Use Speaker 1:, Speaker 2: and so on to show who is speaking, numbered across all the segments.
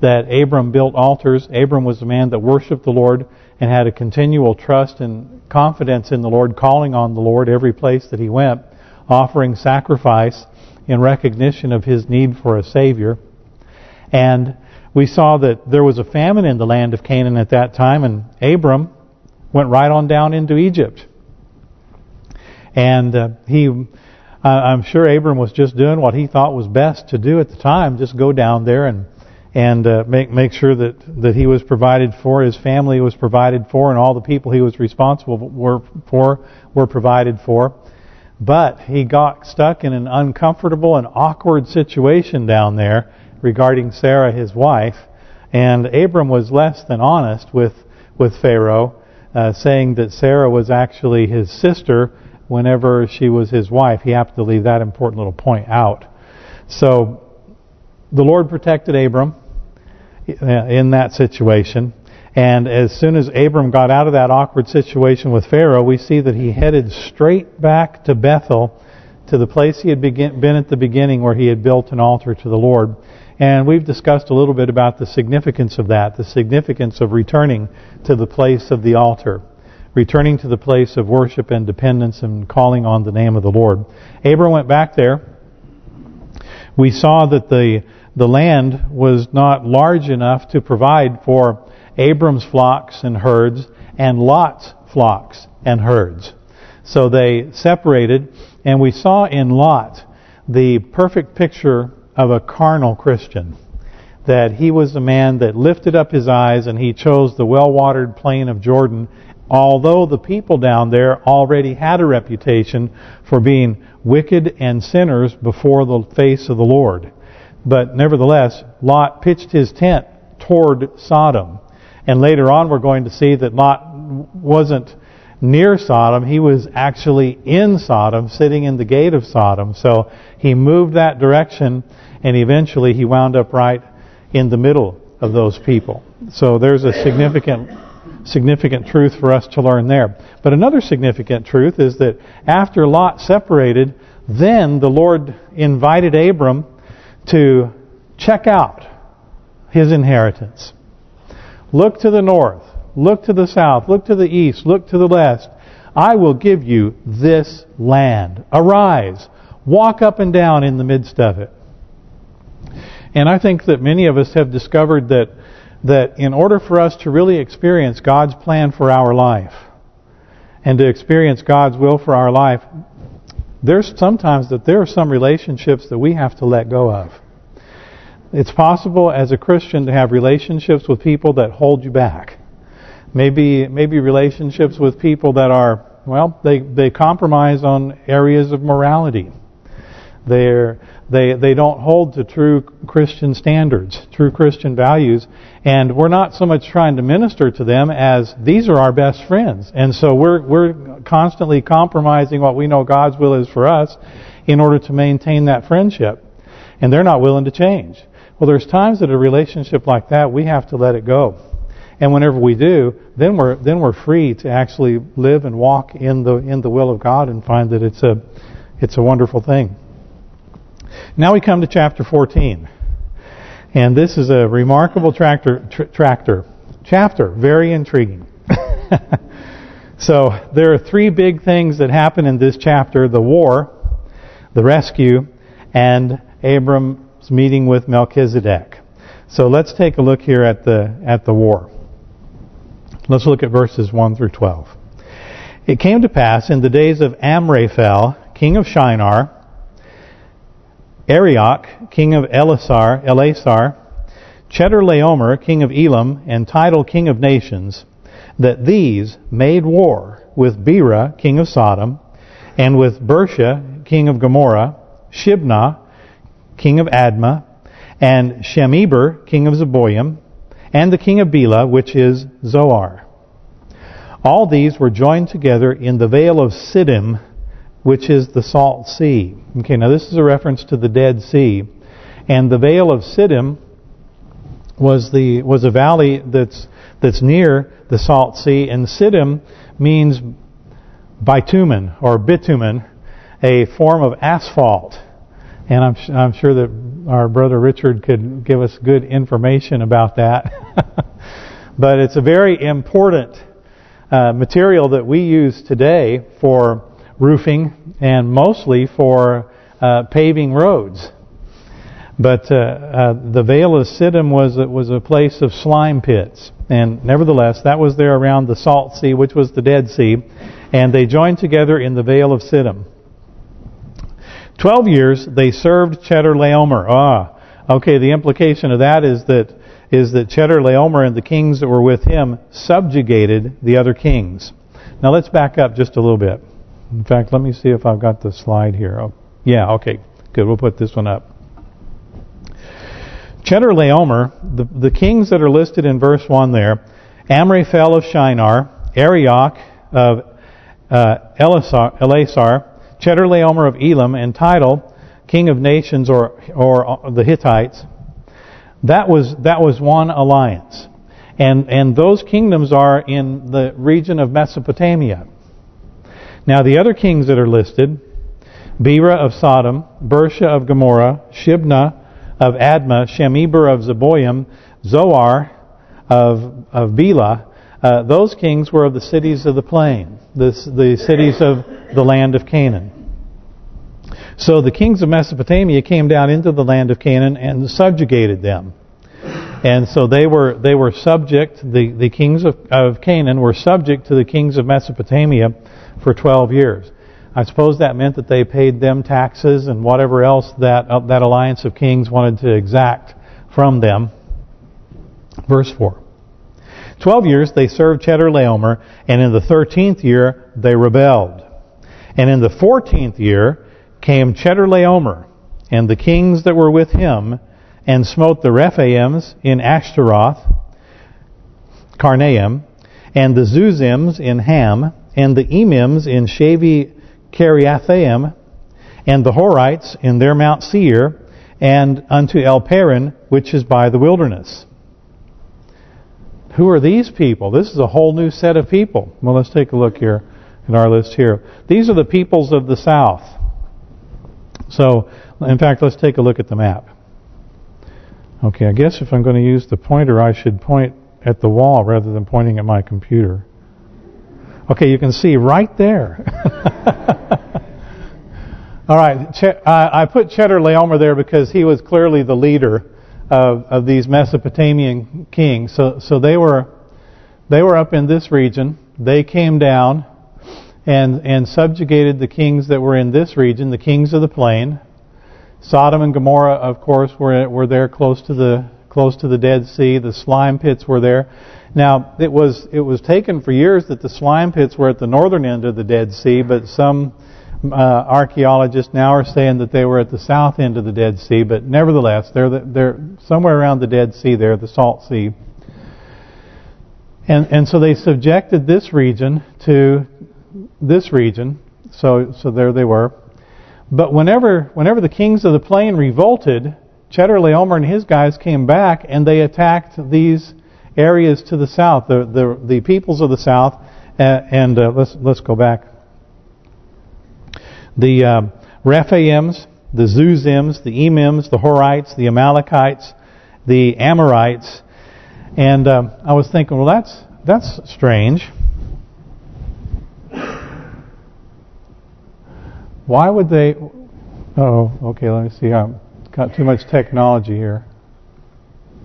Speaker 1: that Abram built altars. Abram was a man that worshiped the Lord and had a continual trust and confidence in the Lord, calling on the Lord every place that he went, offering sacrifice in recognition of his need for a Savior. And we saw that there was a famine in the land of Canaan at that time, and Abram went right on down into Egypt. And uh, he, uh, I'm sure Abram was just doing what he thought was best to do at the time, just go down there and and uh, make make sure that that he was provided for, his family was provided for, and all the people he was responsible were for were provided for. But he got stuck in an uncomfortable and awkward situation down there regarding Sarah, his wife, and Abram was less than honest with with Pharaoh, uh, saying that Sarah was actually his sister whenever she was his wife. He happened to leave that important little point out. So the Lord protected Abram Uh, in that situation. And as soon as Abram got out of that awkward situation with Pharaoh, we see that he headed straight back to Bethel, to the place he had been at the beginning where he had built an altar to the Lord. And we've discussed a little bit about the significance of that, the significance of returning to the place of the altar, returning to the place of worship and dependence and calling on the name of the Lord. Abram went back there. We saw that the the land was not large enough to provide for Abram's flocks and herds and Lot's flocks and herds. So they separated, and we saw in Lot the perfect picture of a carnal Christian. That he was a man that lifted up his eyes and he chose the well-watered plain of Jordan, although the people down there already had a reputation for being wicked and sinners before the face of the Lord. But nevertheless, Lot pitched his tent toward Sodom. And later on we're going to see that Lot wasn't near Sodom. He was actually in Sodom, sitting in the gate of Sodom. So he moved that direction and eventually he wound up right in the middle of those people. So there's a significant significant truth for us to learn there. But another significant truth is that after Lot separated, then the Lord invited Abram to check out his inheritance. Look to the north, look to the south, look to the east, look to the west. I will give you this land. Arise, walk up and down in the midst of it. And I think that many of us have discovered that that in order for us to really experience God's plan for our life and to experience God's will for our life, there's sometimes that there are some relationships that we have to let go of. It's possible as a Christian to have relationships with people that hold you back. Maybe maybe relationships with people that are, well, they, they compromise on areas of morality. They're, they they don't hold to true Christian standards, true Christian values, and we're not so much trying to minister to them as these are our best friends, and so we're we're constantly compromising what we know God's will is for us in order to maintain that friendship, and they're not willing to change. Well, there's times that a relationship like that we have to let it go. And whenever we do, then we're then we're free to actually live and walk in the in the will of God and find that it's a it's a wonderful thing. Now we come to chapter 14. And this is a remarkable tractor, tr tractor chapter, very intriguing. so there are three big things that happen in this chapter, the war, the rescue, and Abram's meeting with Melchizedek. So let's take a look here at the at the war. Let's look at verses 1 through 12. It came to pass in the days of Amraphel, king of Shinar, Arioch, king of Elasar, Elasar, Chedorlaomer, king of Elam, and Tidal, king of nations, that these made war with Bera, king of Sodom, and with Birsha, king of Gomorrah, Shibna, king of Admah, and Shemeber, king of Zeboim, and the king of Bela, which is Zoar. All these were joined together in the vale of Siddim, which is the Salt Sea. Okay, now this is a reference to the Dead Sea. And the Vale of Siddim was the was a valley that's that's near the Salt Sea, and Siddim means bitumen or bitumen, a form of asphalt. and I'm I'm sure that our brother Richard could give us good information about that. but it's a very important uh, material that we use today for roofing and mostly for uh, paving roads. But uh, uh, the Vale of Siddim was was a place of slime pits, and nevertheless, that was there around the Salt Sea, which was the Dead Sea, and they joined together in the Vale of Siddim. Twelve years they served Chedorlaomer. Ah, okay. The implication of that is that is that Chedorlaomer and the kings that were with him subjugated the other kings. Now let's back up just a little bit. In fact, let me see if I've got the slide here. Oh, yeah, okay, good. We'll put this one up. Chedorlaomer, the, the kings that are listed in verse 1 there, Amraphel of Shinar, Arioch of uh, Elasar, Chedorlaomer of Elam, and Tidal, king of nations or or the Hittites. That was that was one alliance, and and those kingdoms are in the region of Mesopotamia. Now the other kings that are listed, Bera of Sodom, Birsha of Gomorrah, Shibna of Admah, Shemeber of Zeboim, Zoar of of Bela. Uh, those kings were of the cities of the plain, the, the cities of the land of Canaan. So the kings of Mesopotamia came down into the land of Canaan and subjugated them. And so they were they were subject, the, the kings of, of Canaan were subject to the kings of Mesopotamia for 12 years. I suppose that meant that they paid them taxes and whatever else that uh, that alliance of kings wanted to exact from them. Verse 4. Twelve years they served Chedorlaomer, and in the thirteenth year they rebelled. And in the fourteenth year came Chedorlaomer, and the kings that were with him, and smote the Rephaims in Ashtaroth, Karnaim, and the Zuzims in Ham, and the Emims in Shaveh Kiriathaim, and the Horites in their Mount Seir, and unto El Paran, which is by the wilderness. Who are these people? This is a whole new set of people. Well, let's take a look here in our list here. These are the peoples of the south. So, in fact, let's take a look at the map. Okay, I guess if I'm going to use the pointer, I should point at the wall rather than pointing at my computer. Okay, you can see right there. All right, I put Cheddar Chedorlaomer there because he was clearly the leader of, of these Mesopotamian kings. So, so they were they were up in this region. They came down and and subjugated the kings that were in this region, the kings of the plain. Sodom and Gomorrah, of course, were were there close to the close to the Dead Sea. The slime pits were there. Now, it was it was taken for years that the slime pits were at the northern end of the Dead Sea, but some uh, archaeologists now are saying that they were at the south end of the Dead Sea. But nevertheless, they're the, they're somewhere around the Dead Sea there, the Salt Sea. And and so they subjected this region to this region. So so there they were. But whenever whenever the kings of the plain revolted, Chedorlaomer and his guys came back and they attacked these areas to the south, the the, the peoples of the south, uh, and uh, let's let's go back. The uh, Rephaims, the Zuzims, the Emims, the Horites, the Amalekites, the Amorites, and um, I was thinking, well, that's that's strange. Why would they? Oh, okay. Let me see. I've got too much technology here.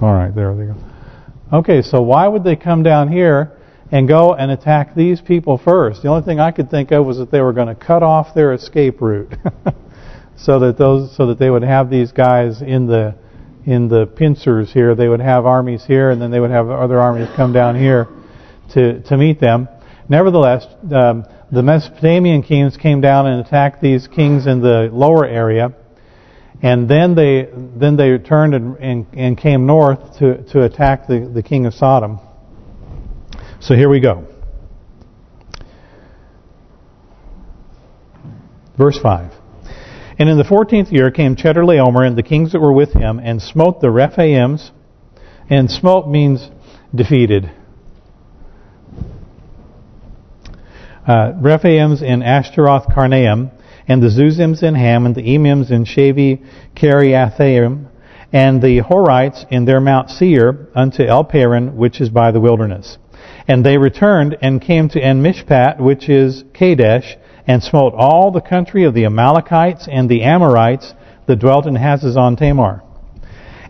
Speaker 1: All right, there they go. Okay, so why would they come down here and go and attack these people first? The only thing I could think of was that they were going to cut off their escape route, so that those, so that they would have these guys in the in the pincers here. They would have armies here, and then they would have other armies come down here to to meet them. Nevertheless, um, the Mesopotamian kings came down and attacked these kings in the lower area and then they then they turned and, and, and came north to to attack the the king of Sodom. So here we go. Verse 5. And in the fourteenth year came Chedorlaomer and the kings that were with him, and smote the Rephaims. And smote means defeated. Uh, Rephaims in Ashtaroth Karnaim, and the Zuzims in Ham, and the Emims in Shaveh Kiriathaim, and the Horites in their Mount Seir unto El Paran, which is by the wilderness. And they returned and came to En Mishpat, which is Kadesh, and smote all the country of the Amalekites and the Amorites that dwelt in Hazazon Tamar.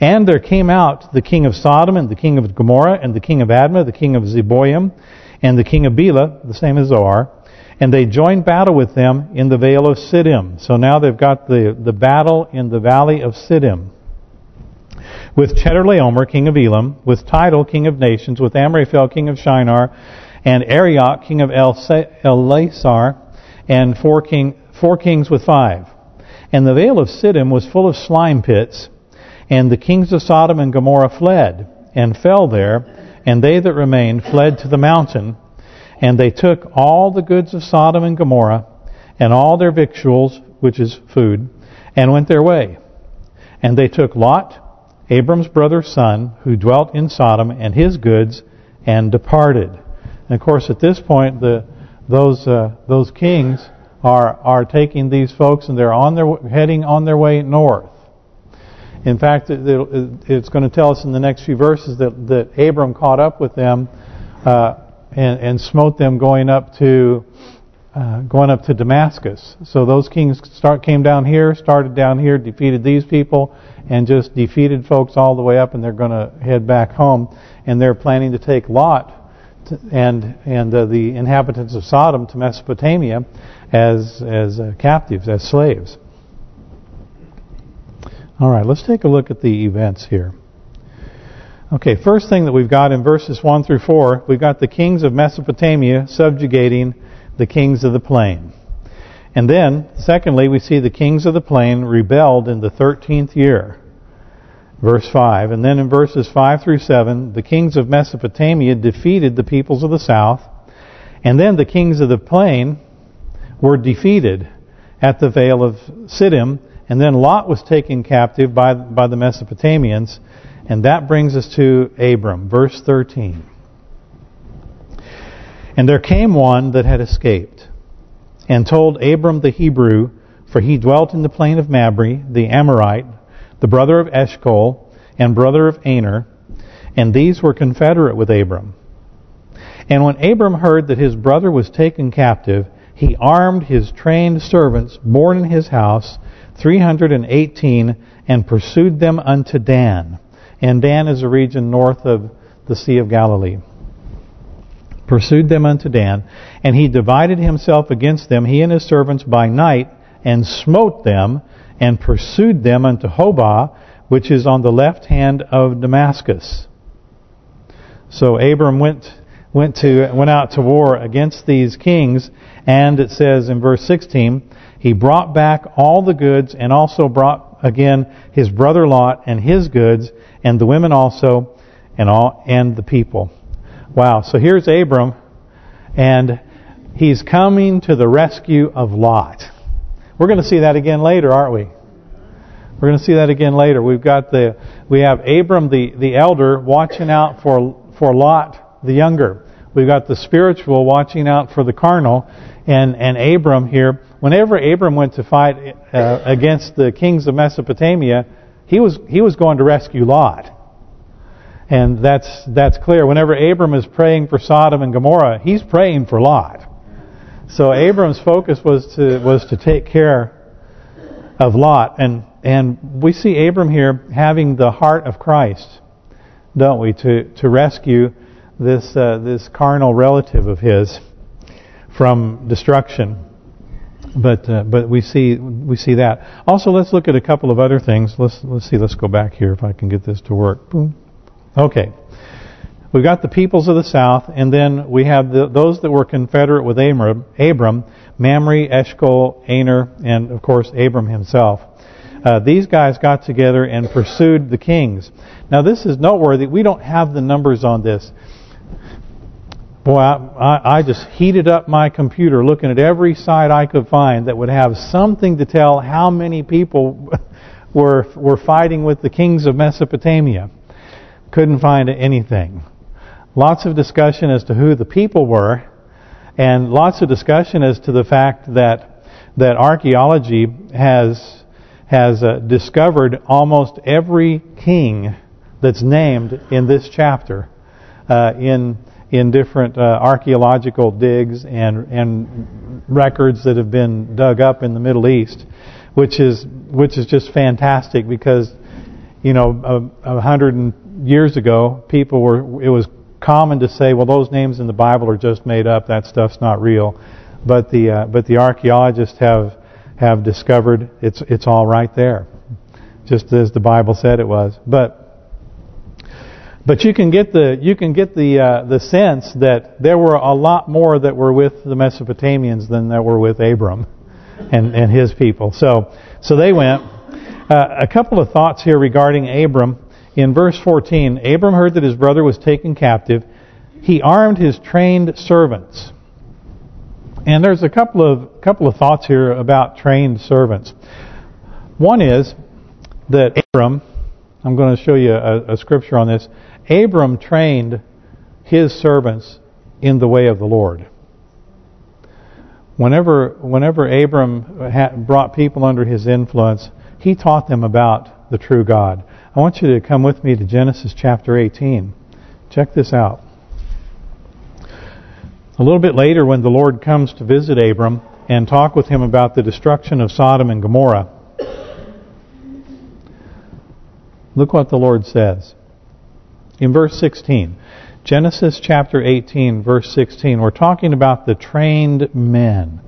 Speaker 1: And there came out the king of Sodom, and the king of Gomorrah, and the king of Admah, the king of Zeboim, and the king of Bela, the same as Zoar, and they joined battle with them in the vale of Siddim. So now they've got the, the battle in the valley of Siddim. With Chedorlaomer, king of Elam, with Tidal, king of nations, with Amraphel, king of Shinar, and Arioch, king of Elasar, and four, king, four kings with five. And the vale of Siddim was full of slime pits, and the kings of Sodom and Gomorrah fled, and fell there, and they that remained fled to the mountain, and they took all the goods of Sodom and Gomorrah, and all their victuals, which is food, and went their way. And they took Lot, Abram's brother's son, who dwelt in Sodom, and his goods, and departed. And of course, at this point, the those uh, those kings are are taking these folks, and they're on their heading on their way north. In fact, it, it's going to tell us in the next few verses that that Abram caught up with them uh, and, and smote them going up to uh, going up to Damascus. So those kings start came down here, started down here, defeated these people, and just defeated folks all the way up, and they're going to head back home. And they're planning to take Lot to, and and uh, the inhabitants of Sodom to Mesopotamia as as uh, captives, as slaves. All right, let's take a look at the events here. Okay, first thing that we've got in verses 1 through 4, we've got the kings of Mesopotamia subjugating the kings of the plain. And then, secondly, we see the kings of the plain rebelled in the 13th year. Verse 5. And then in verses 5 through 7, the kings of Mesopotamia defeated the peoples of the south. And then the kings of the plain were defeated at the Vale of Siddim. And then Lot was taken captive by, by the Mesopotamians. And that brings us to Abram, verse 13. And there came one that had escaped, and told Abram the Hebrew, for he dwelt in the plain of Mamre, the Amorite, the brother of Eshcol, and brother of Aner, and these were confederate with Abram. And when Abram heard that his brother was taken captive, he armed his trained servants born in his house, 318, and pursued them unto Dan and Dan is a region north of the Sea of Galilee. Pursued them unto Dan, and he divided himself against them, he and his servants, by night, and smote them, and pursued them unto Hobah, which is on the left hand of Damascus. So Abram went went to went out to war against these kings, and it says in verse 16, he brought back all the goods, and also brought again his brother Lot and his goods, and the women also, and all and the people. Wow, so here's Abram, and he's coming to the rescue of Lot. We're going to see that again later, aren't we? We're going to see that again later. We've got the we have Abram the the elder watching out for for Lot the younger. We've got the spiritual watching out for the carnal, and and Abram here. Whenever Abram went to fight uh, against the kings of Mesopotamia, he was he was going to rescue Lot. And that's that's clear. Whenever Abram is praying for Sodom and Gomorrah, he's praying for Lot. So Abram's focus was to was to take care of Lot, and and we see Abram here having the heart of Christ, don't we? To to rescue this uh, this carnal relative of his from destruction. But uh, but we see we see that. Also, let's look at a couple of other things. Let's let's see. Let's go back here if I can get this to work. Boom. Okay. We've got the peoples of the south, and then we have the, those that were confederate with Abram, Abram Mamre, Eshcol, Aner, and of course Abram himself. Uh, these guys got together and pursued the kings. Now this is noteworthy. We don't have the numbers on this. Boy, I, I just heated up my computer looking at every site I could find that would have something to tell how many people were were fighting with the kings of Mesopotamia. Couldn't find anything. Lots of discussion as to who the people were, and lots of discussion as to the fact that that archaeology has has uh, discovered almost every king that's named in this chapter uh, in in different uh, archaeological digs and and records that have been dug up in the Middle East, which is which is just fantastic because you know a, a hundred years ago people were it was common to say well those names in the Bible are just made up that stuff's not real, but the uh, but the archaeologists have have discovered it's it's all right there, just as the Bible said it was. But but you can get the you can get the uh, the sense that there were a lot more that were with the Mesopotamians than that were with Abram and and his people. So so they went. Uh, a couple of thoughts here regarding Abram. In verse 14, Abram heard that his brother was taken captive. He armed his trained servants. And there's a couple of couple of thoughts here about trained servants. One is that Abram, I'm going to show you a, a scripture on this. Abram trained his servants in the way of the Lord. Whenever whenever Abram brought people under his influence, he taught them about the true God. I want you to come with me to Genesis chapter 18. Check this out. A little bit later when the Lord comes to visit Abram and talk with him about the destruction of Sodom and Gomorrah, look what the Lord says. In verse 16, Genesis chapter 18, verse 16, we're talking about the trained men.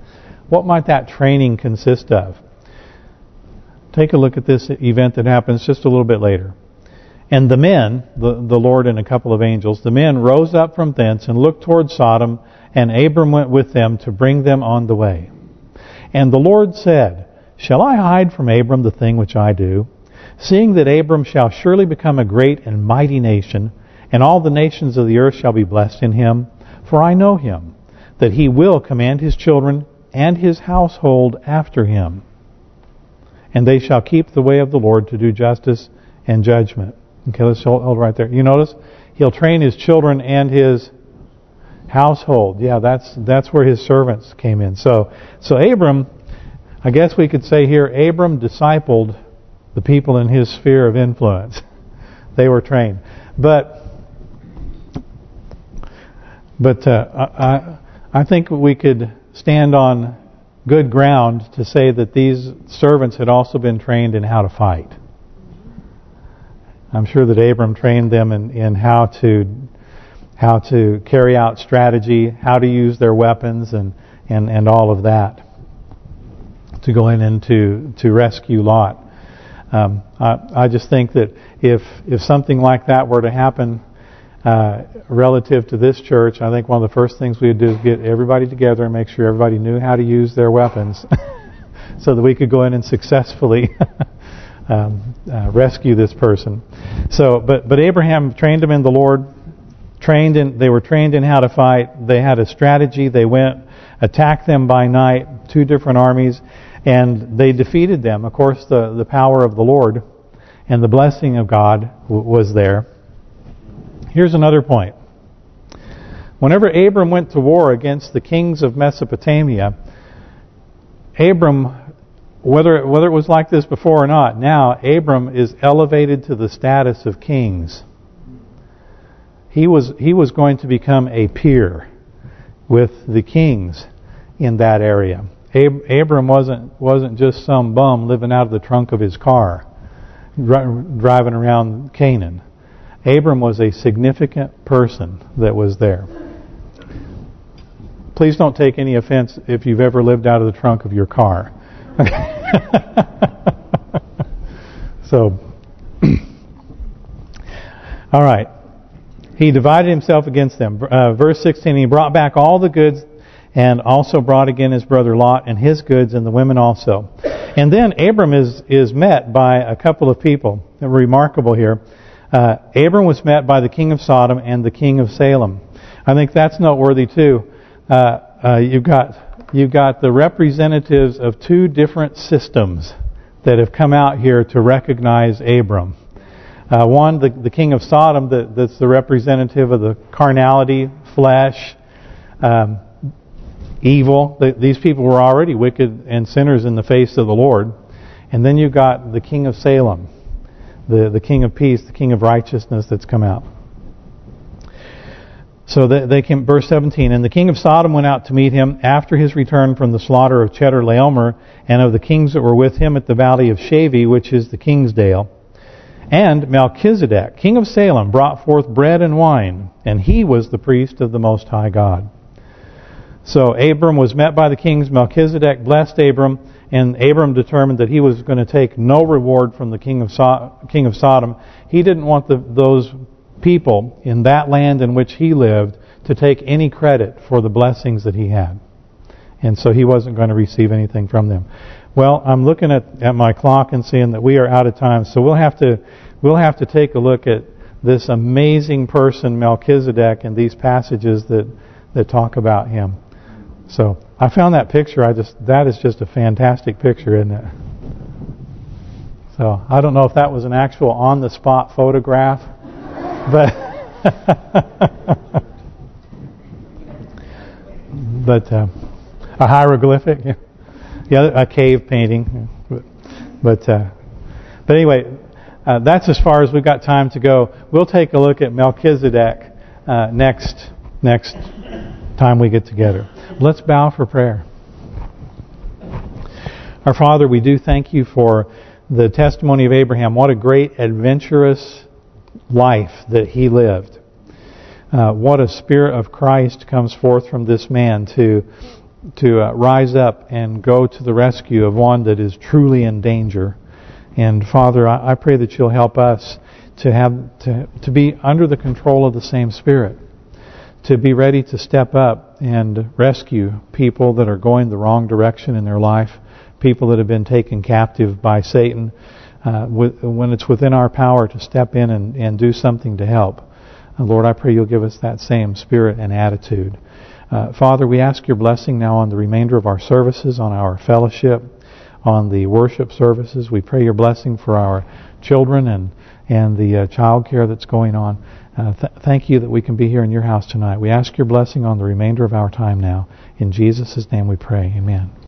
Speaker 1: What might that training consist of? Take a look at this event that happens just a little bit later. And the men, the, the Lord and a couple of angels, the men rose up from thence and looked toward Sodom and Abram went with them to bring them on the way. And the Lord said, Shall I hide from Abram the thing which I do? Seeing that Abram shall surely become a great and mighty nation, and all the nations of the earth shall be blessed in him, for I know him, that he will command his children and his household after him. And they shall keep the way of the Lord to do justice and judgment. Okay, let's hold, right there. You notice? He'll train his children and his household. Yeah, that's that's where his servants came in. So so Abram, I guess we could say here, Abram discipled the people in his sphere of influence. they were trained, but but uh, I I think we could stand on good ground to say that these servants had also been trained in how to fight. I'm sure that Abram trained them in, in how to how to carry out strategy, how to use their weapons, and and and all of that to go in and to to rescue Lot. Um, I, I just think that if if something like that were to happen uh, relative to this church, I think one of the first things we would do is get everybody together and make sure everybody knew how to use their weapons, so that we could go in and successfully um, uh, rescue this person. So, but but Abraham trained him in the Lord trained in they were trained in how to fight. They had a strategy. They went attacked them by night, two different armies, and they defeated them. Of course, the the power of the Lord and the blessing of God was there. Here's another point. Whenever Abram went to war against the kings of Mesopotamia, Abram, whether whether it was like this before or not, now Abram is elevated to the status of kings he was he was going to become a peer with the kings in that area. Ab Abram wasn't wasn't just some bum living out of the trunk of his car, driving around Canaan. Abram was a significant person that was there. Please don't take any offense if you've ever lived out of the trunk of your car. so, all right. He divided himself against them. Uh, verse 16, he brought back all the goods and also brought again his brother Lot and his goods and the women also. And then Abram is is met by a couple of people. Remarkable here. Uh, Abram was met by the king of Sodom and the king of Salem. I think that's noteworthy too. Uh, uh, you've got you've got the representatives of two different systems that have come out here to recognize Abram. Uh, one, the, the king of Sodom, the, that's the representative of the carnality, flesh, um, evil. These people were already wicked and sinners in the face of the Lord. And then you've got the king of Salem, the, the king of peace, the king of righteousness that's come out. So they, they came, verse 17, And the king of Sodom went out to meet him after his return from the slaughter of Chedorlaomer and of the kings that were with him at the valley of Shaveh, which is the king's dale. And Melchizedek, king of Salem, brought forth bread and wine, and he was the priest of the Most High God. So Abram was met by the kings. Melchizedek blessed Abram, and Abram determined that he was going to take no reward from the king of so king of Sodom. He didn't want the, those people in that land in which he lived to take any credit for the blessings that he had. And so he wasn't going to receive anything from them. Well, I'm looking at, at my clock and seeing that we are out of time, so we'll have to we'll have to take a look at this amazing person Melchizedek and these passages that that talk about him. So I found that picture. I just that is just a fantastic picture, isn't it? So I don't know if that was an actual on-the-spot photograph, but but uh, a hieroglyphic, yeah, a cave painting, but but, uh, but anyway, uh, that's as far as we've got time to go. We'll take a look at Melchizedek uh, next next time we get together. Let's bow for prayer. Our Father, we do thank you for the testimony of Abraham. What a great adventurous life that he lived. Uh, what a spirit of Christ comes forth from this man to to uh, rise up and go to the rescue of one that is truly in danger. And Father, I, I pray that you'll help us to have to to be under the control of the same Spirit, to be ready to step up and rescue people that are going the wrong direction in their life, people that have been taken captive by Satan, uh, when it's within our power to step in and, and do something to help. Uh, Lord, I pray you'll give us that same spirit and attitude. Uh, Father, we ask your blessing now on the remainder of our services, on our fellowship, on the worship services. We pray your blessing for our children and and the uh, child care that's going on. Uh, th thank you that we can be here in your house tonight. We ask your blessing on the remainder of our time now. In Jesus' name we pray. Amen.